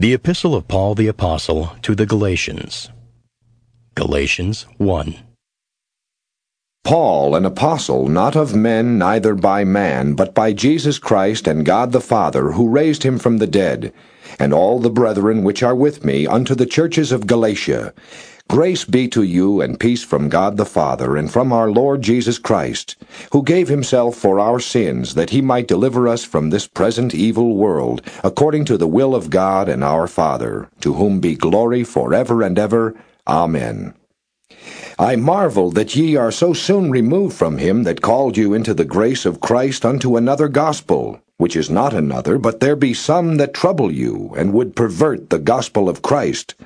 The Epistle of Paul the Apostle to the Galatians. Galatians 1. Paul, an apostle, not of men, neither by man, but by Jesus Christ and God the Father, who raised him from the dead, and all the brethren which are with me, unto the churches of Galatia. Grace be to you and peace from God the Father and from our Lord Jesus Christ, who gave himself for our sins that he might deliver us from this present evil world, according to the will of God and our Father, to whom be glory for ever and ever. Amen. I marvel that ye are so soon removed from him that called you into the grace of Christ unto another gospel, which is not another, but there be some that trouble you, and would pervert the gospel of Christ.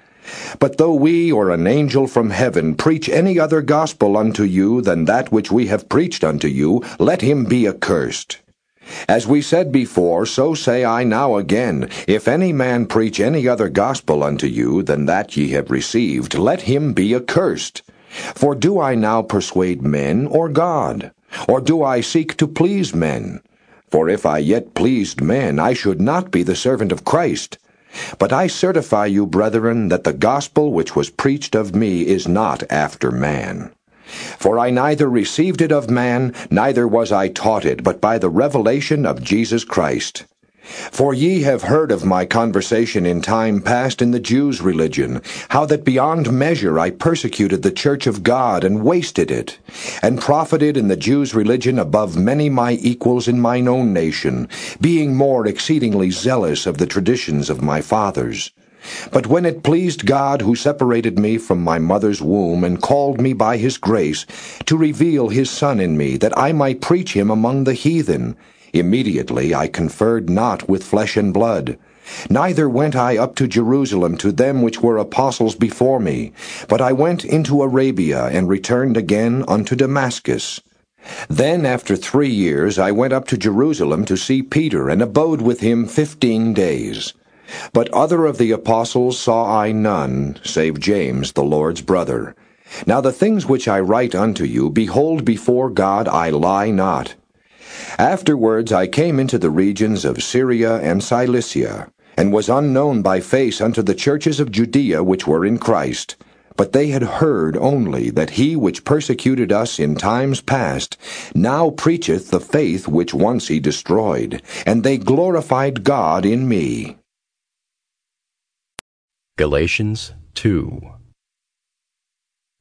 But though we or an angel from heaven preach any other gospel unto you than that which we have preached unto you, let him be accursed. As we said before, so say I now again, if any man preach any other gospel unto you than that ye have received, let him be accursed. For do I now persuade men or God? Or do I seek to please men? For if I yet pleased men, I should not be the servant of Christ. But I certify you, brethren, that the gospel which was preached of me is not after man. For I neither received it of man, neither was I taught it, but by the revelation of Jesus Christ. For ye have heard of my conversation in time past in the Jews' religion, how that beyond measure I persecuted the church of God and wasted it, and profited in the Jews' religion above many my equals in mine own nation, being more exceedingly zealous of the traditions of my fathers. But when it pleased God, who separated me from my mother's womb, and called me by his grace, to reveal his Son in me, that I might preach him among the heathen, Immediately I conferred not with flesh and blood. Neither went I up to Jerusalem to them which were apostles before me, but I went into Arabia, and returned again unto Damascus. Then after three years I went up to Jerusalem to see Peter, and abode with him fifteen days. But other of the apostles saw I none, save James the Lord's brother. Now the things which I write unto you, behold, before God I lie not. Afterwards I came into the regions of Syria and Cilicia, and was unknown by face unto the churches of Judea which were in Christ. But they had heard only that he which persecuted us in times past now preacheth the faith which once he destroyed, and they glorified God in me. Galatians 2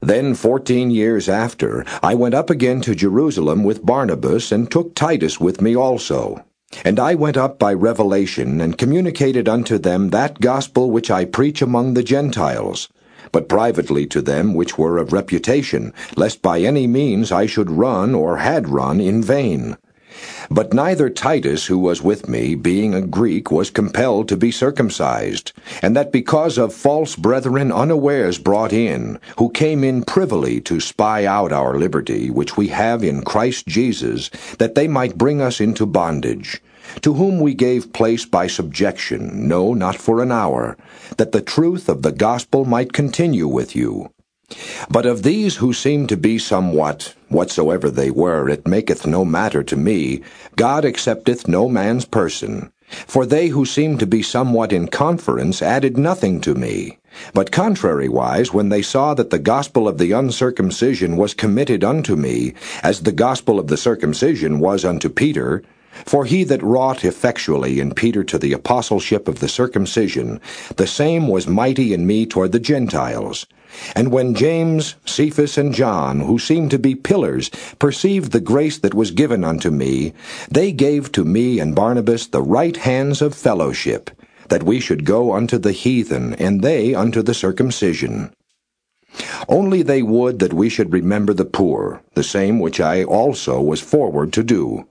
then fourteen years after, I went up again to Jerusalem with Barnabas, and took Titus with me also. And I went up by revelation, and communicated unto them that gospel which I preach among the Gentiles, but privately to them which were of reputation, lest by any means I should run or had run in vain. But neither Titus, who was with me, being a Greek, was compelled to be circumcised, and that because of false brethren unawares brought in, who came in privily to spy out our liberty, which we have in Christ Jesus, that they might bring us into bondage, to whom we gave place by subjection, no, not for an hour, that the truth of the gospel might continue with you. But of these who seem to be somewhat, whatsoever they were, it maketh no matter to me, God accepteth no man's person. For they who seemed to be somewhat in conference added nothing to me. But contrariwise, when they saw that the gospel of the uncircumcision was committed unto me, as the gospel of the circumcision was unto Peter, for he that wrought effectually in Peter to the apostleship of the circumcision, the same was mighty in me toward the Gentiles. And when James, Cephas, and John, who seemed to be pillars, perceived the grace that was given unto me, they gave to me and Barnabas the right hands of fellowship, that we should go unto the heathen, and they unto the circumcision. Only they would that we should remember the poor, the same which I also was forward to do.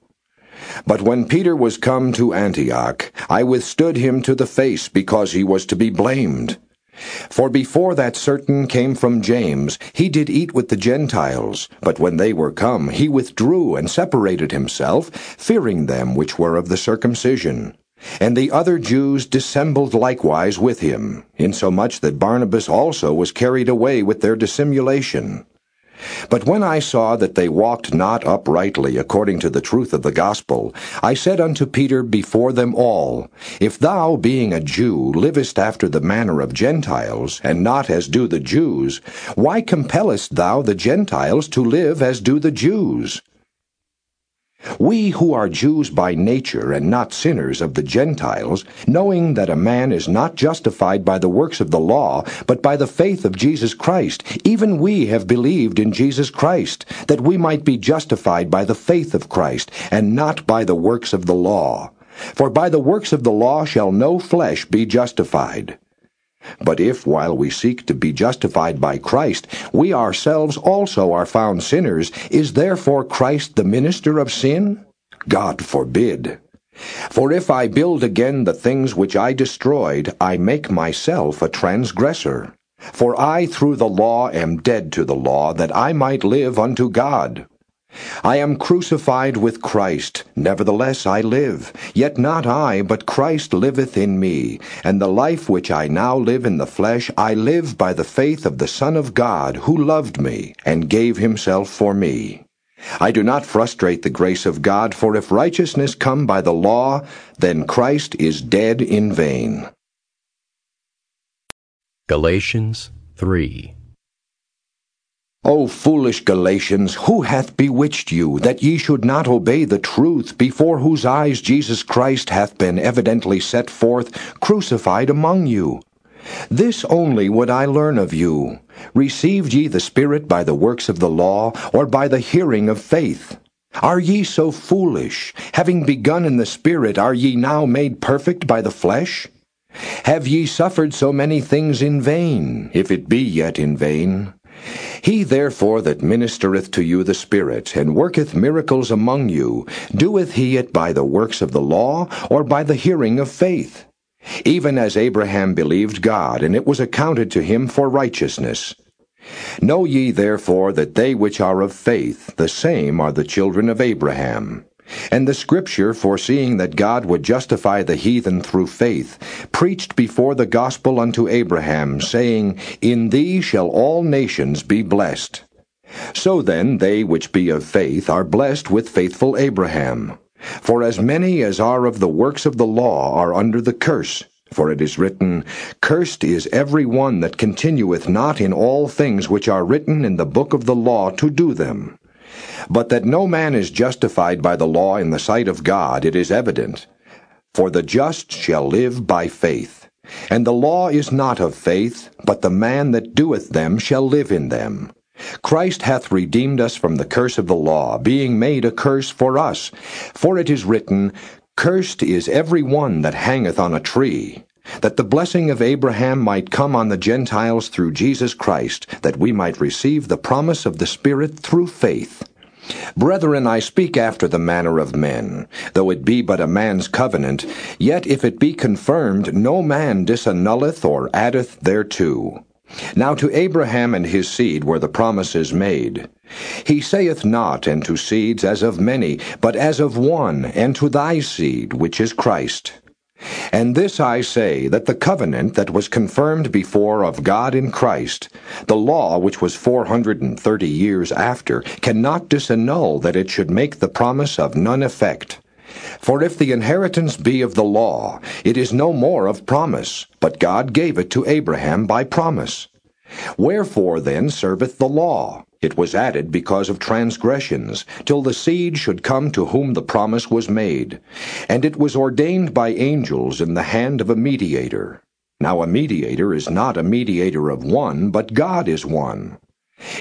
But when Peter was come to Antioch, I withstood him to the face, because he was to be blamed. For before that certain came from James, he did eat with the Gentiles, but when they were come, he withdrew and separated himself, fearing them which were of the circumcision. And the other Jews dissembled likewise with him, insomuch that Barnabas also was carried away with their dissimulation. But when I saw that they walked not uprightly according to the truth of the gospel, I said unto Peter before them all, If thou, being a Jew, livest after the manner of Gentiles, and not as do the Jews, why compellest thou the Gentiles to live as do the Jews? We who are Jews by nature and not sinners of the Gentiles, knowing that a man is not justified by the works of the law, but by the faith of Jesus Christ, even we have believed in Jesus Christ, that we might be justified by the faith of Christ, and not by the works of the law. For by the works of the law shall no flesh be justified. But if, while we seek to be justified by Christ, we ourselves also are found sinners, is therefore Christ the minister of sin? God forbid. For if I build again the things which I destroyed, I make myself a transgressor. For I through the law am dead to the law, that I might live unto God. I am crucified with Christ, nevertheless I live. Yet not I, but Christ liveth in me. And the life which I now live in the flesh, I live by the faith of the Son of God, who loved me, and gave himself for me. I do not frustrate the grace of God, for if righteousness come by the law, then Christ is dead in vain. Galatians 3 O foolish Galatians, who hath bewitched you, that ye should not obey the truth, before whose eyes Jesus Christ hath been evidently set forth, crucified among you? This only would I learn of you. Received ye the Spirit by the works of the law, or by the hearing of faith? Are ye so foolish? Having begun in the Spirit, are ye now made perfect by the flesh? Have ye suffered so many things in vain, if it be yet in vain? He therefore that ministereth to you the Spirit, and worketh miracles among you, doeth he it by the works of the law, or by the hearing of faith? Even as Abraham believed God, and it was accounted to him for righteousness. Know ye therefore that they which are of faith, the same are the children of Abraham. And the Scripture, foreseeing that God would justify the heathen through faith, preached before the gospel unto Abraham, saying, In thee shall all nations be blessed. So then they which be of faith are blessed with faithful Abraham. For as many as are of the works of the law are under the curse. For it is written, Cursed is every one that continueth not in all things which are written in the book of the law to do them. But that no man is justified by the law in the sight of God, it is evident. For the just shall live by faith. And the law is not of faith, but the man that doeth them shall live in them. Christ hath redeemed us from the curse of the law, being made a curse for us. For it is written, Cursed is every one that hangeth on a tree, that the blessing of Abraham might come on the Gentiles through Jesus Christ, that we might receive the promise of the Spirit through faith. Brethren, I speak after the manner of men. Though it be but a man's covenant, yet if it be confirmed, no man disannulleth or addeth thereto. Now to Abraham and his seed were the promises made. He saith not, and to seeds as of many, but as of one, and to thy seed, which is Christ. And this I say, that the covenant that was confirmed before of God in Christ, the law which was four hundred and thirty years after, cannot disannul that it should make the promise of none effect. For if the inheritance be of the law, it is no more of promise, but God gave it to Abraham by promise. Wherefore then serveth the law? It was added because of transgressions, till the seed should come to whom the promise was made. And it was ordained by angels in the hand of a mediator. Now a mediator is not a mediator of one, but God is one.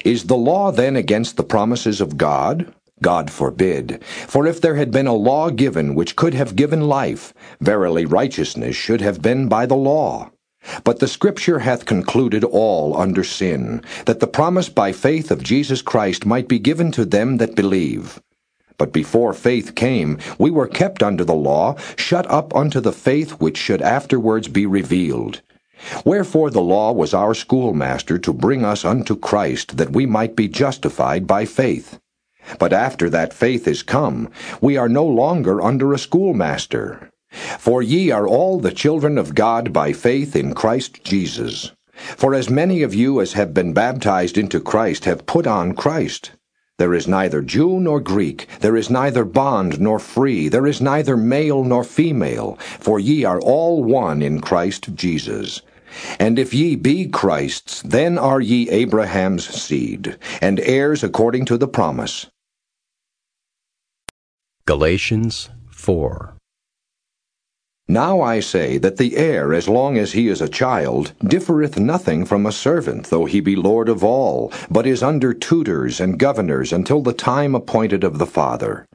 Is the law then against the promises of God? God forbid. For if there had been a law given which could have given life, verily righteousness should have been by the law. But the Scripture hath concluded all under sin, that the promise by faith of Jesus Christ might be given to them that believe. But before faith came, we were kept under the law, shut up unto the faith which should afterwards be revealed. Wherefore the law was our schoolmaster to bring us unto Christ, that we might be justified by faith. But after that faith is come, we are no longer under a schoolmaster. For ye are all the children of God by faith in Christ Jesus. For as many of you as have been baptized into Christ have put on Christ. There is neither Jew nor Greek, there is neither bond nor free, there is neither male nor female, for ye are all one in Christ Jesus. And if ye be Christ's, then are ye Abraham's seed, and heirs according to the promise. Galatians 4 Now I say that the heir, as long as he is a child, differeth nothing from a servant, though he be lord of all, but is under tutors and governors until the time appointed of the father.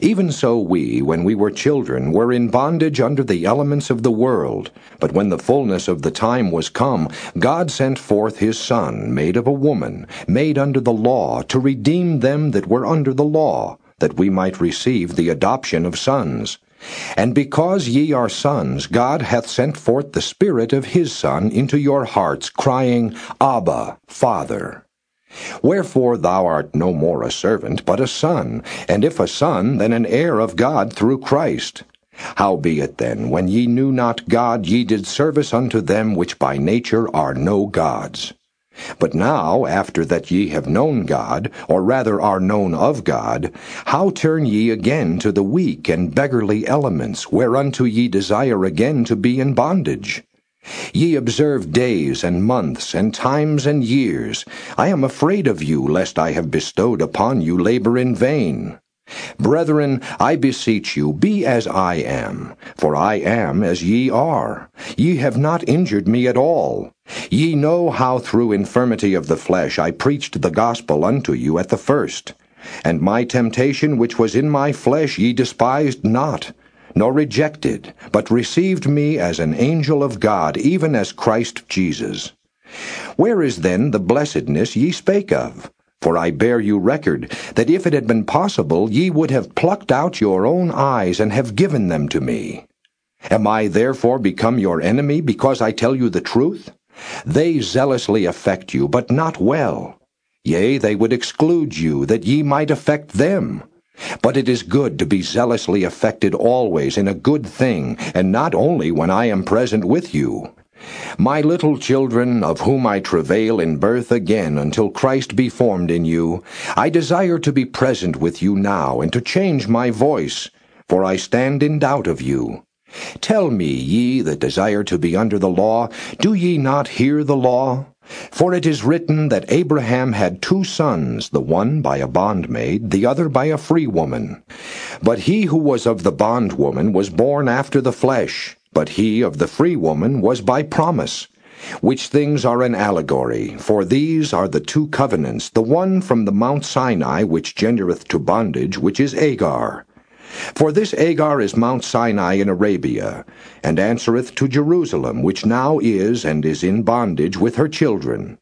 Even so we, when we were children, were in bondage under the elements of the world. But when the fullness of the time was come, God sent forth his Son, made of a woman, made under the law, to redeem them that were under the law that we might receive the adoption of sons. And because ye are sons, God hath sent forth the Spirit of his Son into your hearts, crying, Abba, Father. Wherefore thou art no more a servant, but a son, and if a son, then an heir of God through Christ. Howbeit then, when ye knew not God, ye did service unto them which by nature are no gods. But now, after that ye have known God, or rather are known of God, how turn ye again to the weak and beggarly elements, whereunto ye desire again to be in bondage? Ye observe days and months and times and years. I am afraid of you, lest I have bestowed upon you labor in vain. Brethren, I beseech you, be as I am, for I am as ye are. Ye have not injured me at all. Ye know how through infirmity of the flesh I preached the gospel unto you at the first. And my temptation which was in my flesh ye despised not, nor rejected, but received me as an angel of God, even as Christ Jesus. Where is then the blessedness ye spake of? For I bear you record, that if it had been possible, ye would have plucked out your own eyes and have given them to me. Am I therefore become your enemy because I tell you the truth? They zealously affect you, but not well. Yea, they would exclude you, that ye might affect them. But it is good to be zealously affected always in a good thing, and not only when I am present with you. My little children, of whom I travail in birth again until Christ be formed in you, I desire to be present with you now, and to change my voice, for I stand in doubt of you. Tell me, ye that desire to be under the law, do ye not hear the law? For it is written that Abraham had two sons, the one by a bondmaid, the other by a free woman. But he who was of the bondwoman was born after the flesh but he of the free woman was by promise, which things are an allegory, for these are the two covenants, the one from the Mount Sinai which gendereth to bondage, which is Agar. For this Agar is Mount Sinai in Arabia, and answereth to Jerusalem, which now is and is in bondage with her children.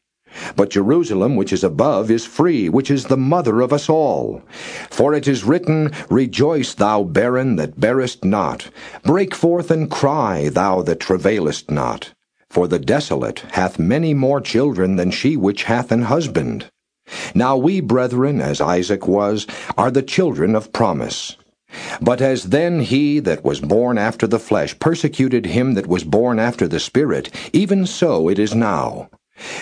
But Jerusalem which is above is free, which is the mother of us all. For it is written, Rejoice, thou barren that bearest not. Break forth and cry, thou that travailest not. For the desolate hath many more children than she which hath an husband. Now we, brethren, as Isaac was, are the children of promise. But as then he that was born after the flesh persecuted him that was born after the Spirit, even so it is now.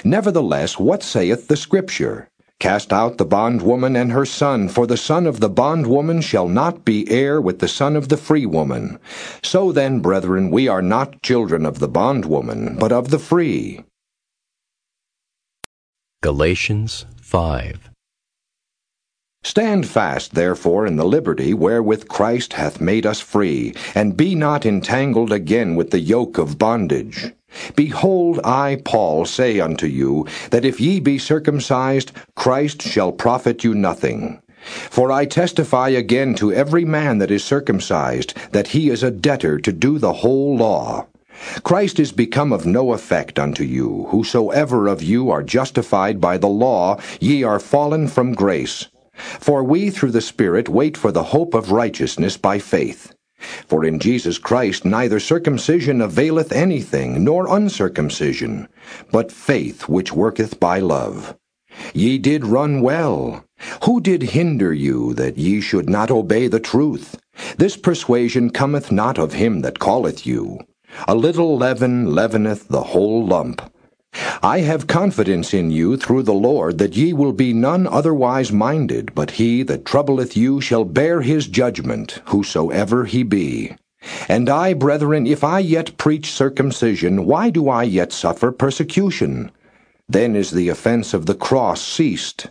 Nevertheless, what saith the Scripture? Cast out the bondwoman and her son, for the son of the bondwoman shall not be heir with the son of the free woman. So then, brethren, we are not children of the bondwoman, but of the free. Galatians 5 Stand fast, therefore, in the liberty wherewith Christ hath made us free, and be not entangled again with the yoke of bondage. Behold, I, Paul, say unto you, that if ye be circumcised, Christ shall profit you nothing. For I testify again to every man that is circumcised, that he is a debtor to do the whole law. Christ is become of no effect unto you. Whosoever of you are justified by the law, ye are fallen from grace. For we through the Spirit wait for the hope of righteousness by faith. For in Jesus Christ neither circumcision availeth anything, nor uncircumcision, but faith which worketh by love. Ye did run well. Who did hinder you that ye should not obey the truth? This persuasion cometh not of him that calleth you. A little leaven leaveneth the whole lump. I have confidence in you through the Lord that ye will be none otherwise minded, but he that troubleth you shall bear his judgment, whosoever he be. And I, brethren, if I yet preach circumcision, why do I yet suffer persecution? Then is the offense of the cross ceased.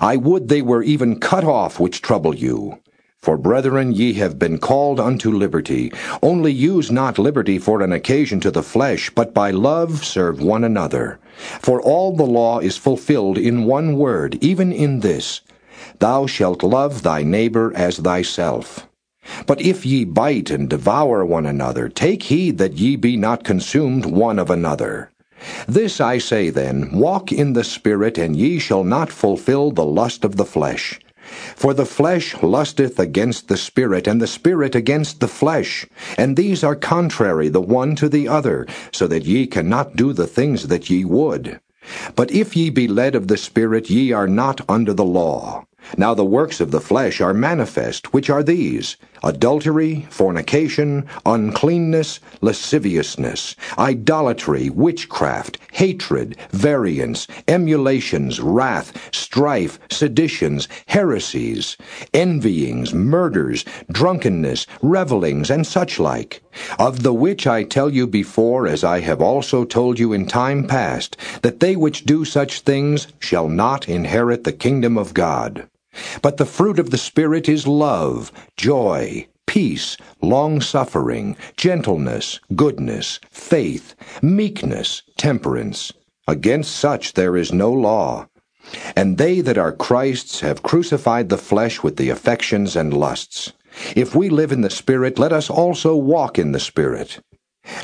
I would they were even cut off which trouble you. For brethren, ye have been called unto liberty. Only use not liberty for an occasion to the flesh, but by love serve one another. For all the law is fulfilled in one word, even in this Thou shalt love thy neighbor as thyself. But if ye bite and devour one another, take heed that ye be not consumed one of another. This I say then, walk in the Spirit, and ye shall not fulfill the lust of the flesh. For the flesh lusteth against the Spirit, and the Spirit against the flesh. And these are contrary the one to the other, so that ye cannot do the things that ye would. But if ye be led of the Spirit, ye are not under the law. Now the works of the flesh are manifest, which are these adultery, fornication, uncleanness, lasciviousness, idolatry, witchcraft, hatred, variance, emulations, wrath, strife, seditions, heresies, envyings, murders, drunkenness, revellings, and such like. Of the which I tell you before, as I have also told you in time past, that they which do such things shall not inherit the kingdom of God. But the fruit of the Spirit is love, joy, peace, long-suffering, gentleness, goodness, faith, meekness, temperance. Against such there is no law. And they that are Christ's have crucified the flesh with the affections and lusts. If we live in the Spirit, let us also walk in the Spirit.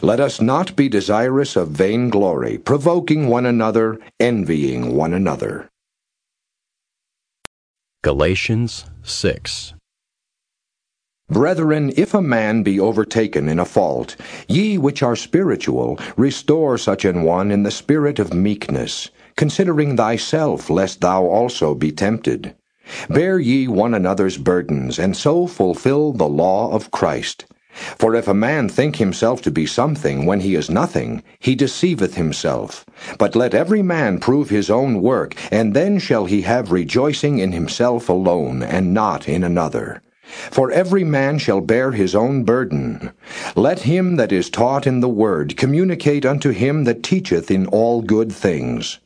Let us not be desirous of vain glory, provoking one another, envying one another. Galatians 6. Brethren, if a man be overtaken in a fault, ye which are spiritual, restore such an one in the spirit of meekness, considering thyself, lest thou also be tempted. Bear ye one another's burdens, and so fulfill the law of Christ. For if a man think himself to be something when he is nothing, he deceiveth himself. But let every man prove his own work, and then shall he have rejoicing in himself alone, and not in another. For every man shall bear his own burden. Let him that is taught in the word communicate unto him that teacheth in all good things.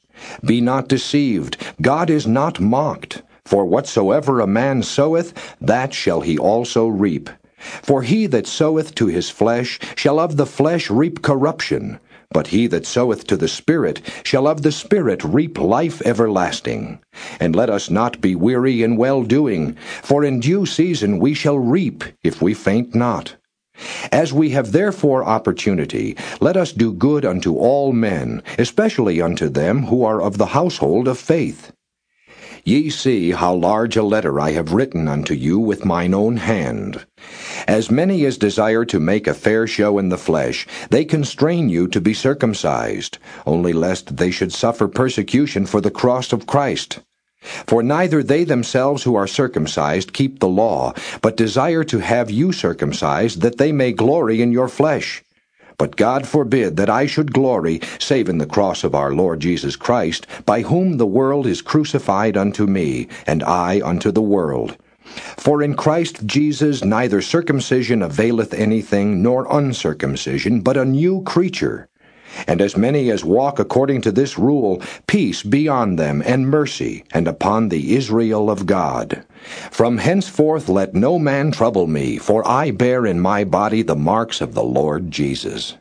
Be not deceived, God is not mocked. For whatsoever a man soweth, that shall he also reap. For he that soweth to his flesh shall of the flesh reap corruption, but he that soweth to the Spirit shall of the Spirit reap life everlasting. And let us not be weary in well doing, for in due season we shall reap, if we faint not. As we have therefore opportunity, let us do good unto all men, especially unto them who are of the household of faith. Ye see how large a letter I have written unto you with mine own hand. As many as desire to make a fair show in the flesh, they constrain you to be circumcised, only lest they should suffer persecution for the cross of Christ. For neither they themselves who are circumcised keep the law, but desire to have you circumcised, that they may glory in your flesh. But God forbid that I should glory, save in the cross of our Lord Jesus Christ, by whom the world is crucified unto me, and I unto the world. For in Christ Jesus neither circumcision availeth anything, nor uncircumcision, but a new creature. And as many as walk according to this rule, peace be on them, and mercy, and upon the Israel of God. From henceforth let no man trouble me, for I bear in my body the marks of the Lord Jesus.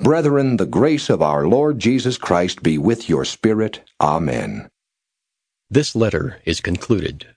Brethren, the grace of our Lord Jesus Christ be with your spirit. Amen. This letter is concluded.